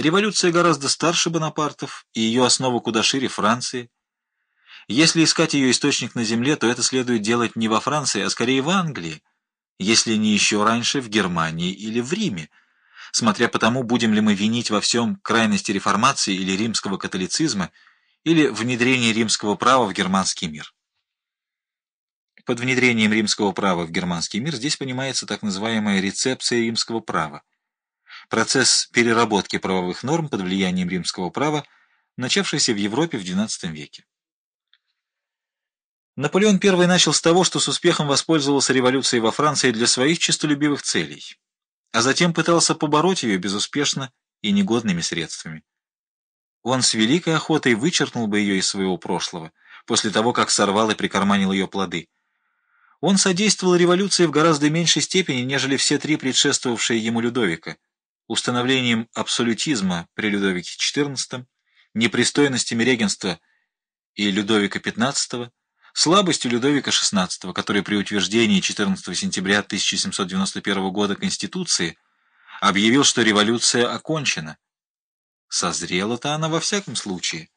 Революция гораздо старше Бонапартов, и ее основа куда шире Франции. Если искать ее источник на земле, то это следует делать не во Франции, а скорее в Англии, если не еще раньше в Германии или в Риме, смотря по тому, будем ли мы винить во всем крайности реформации или римского католицизма, или внедрение римского права в германский мир. Под внедрением римского права в германский мир здесь понимается так называемая рецепция римского права. Процесс переработки правовых норм под влиянием римского права, начавшийся в Европе в XII веке. Наполеон I начал с того, что с успехом воспользовался революцией во Франции для своих честолюбивых целей, а затем пытался побороть ее безуспешно и негодными средствами. Он с великой охотой вычеркнул бы ее из своего прошлого, после того, как сорвал и прикарманил ее плоды – он содействовал революции в гораздо меньшей степени, нежели все три предшествовавшие ему Людовика, установлением абсолютизма при Людовике XIV, непристойностями регенства и Людовика XV, слабостью Людовика XVI, который при утверждении 14 сентября 1791 года Конституции объявил, что революция окончена. Созрела-то она во всяком случае.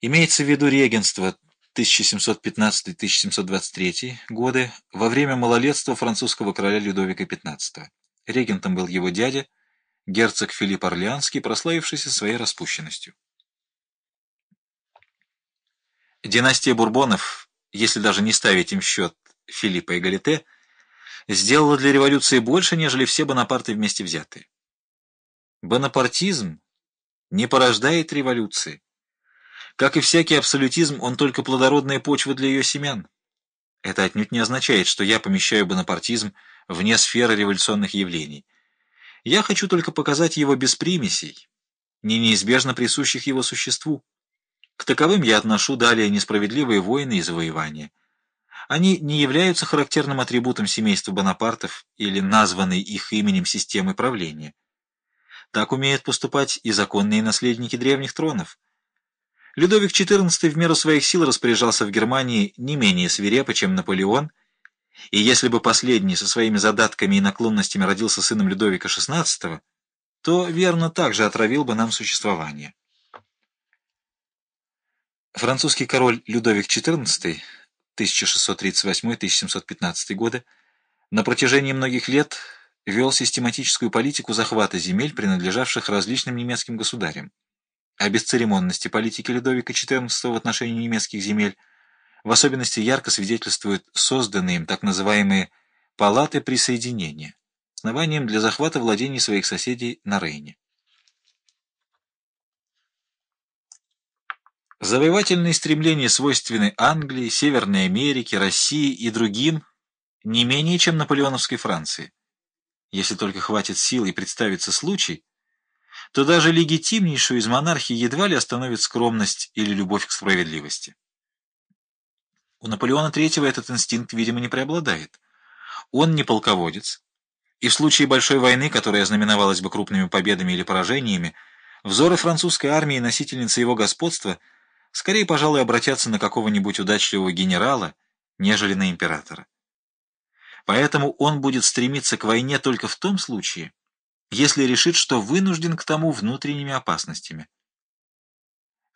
Имеется в виду регенство 1715-1723 годы, во время малолетства французского короля Людовика XV. Регентом был его дядя, герцог Филипп Орлеанский, прославившийся своей распущенностью. Династия Бурбонов, если даже не ставить им счет Филиппа и Галите, сделала для революции больше, нежели все Бонапарты вместе взятые. Бонапартизм не порождает революции. Как и всякий абсолютизм, он только плодородная почва для ее семян. Это отнюдь не означает, что я помещаю бонапартизм вне сферы революционных явлений. Я хочу только показать его без примесей, не неизбежно присущих его существу. К таковым я отношу далее несправедливые войны и завоевания. Они не являются характерным атрибутом семейства Бонапартов или названной их именем системы правления. Так умеют поступать и законные наследники древних тронов. Людовик XIV в меру своих сил распоряжался в Германии не менее свирепо, чем Наполеон, и если бы последний со своими задатками и наклонностями родился сыном Людовика XVI, то, верно, также отравил бы нам существование. Французский король Людовик XIV 1638-1715 годы на протяжении многих лет вел систематическую политику захвата земель, принадлежавших различным немецким государям. О бесцеремонности политики Людовика XIV в отношении немецких земель в особенности ярко свидетельствуют созданные им так называемые «палаты присоединения» основанием для захвата владений своих соседей на Рейне. Завоевательные стремления свойственны Англии, Северной Америке, России и другим не менее, чем наполеоновской Франции. Если только хватит сил и представится случай, то даже легитимнейшую из монархий едва ли остановит скромность или любовь к справедливости. У Наполеона III этот инстинкт, видимо, не преобладает. Он не полководец, и в случае большой войны, которая знаменовалась бы крупными победами или поражениями, взоры французской армии и носительницы его господства скорее, пожалуй, обратятся на какого-нибудь удачливого генерала, нежели на императора. Поэтому он будет стремиться к войне только в том случае, если решит, что вынужден к тому внутренними опасностями.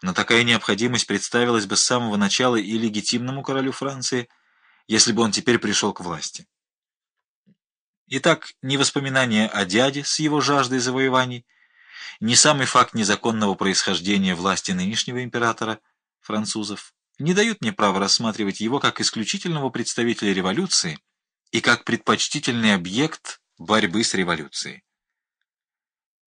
Но такая необходимость представилась бы с самого начала и легитимному королю Франции, если бы он теперь пришел к власти. Итак, ни воспоминания о дяде с его жаждой завоеваний, ни самый факт незаконного происхождения власти нынешнего императора французов не дают мне права рассматривать его как исключительного представителя революции и как предпочтительный объект борьбы с революцией.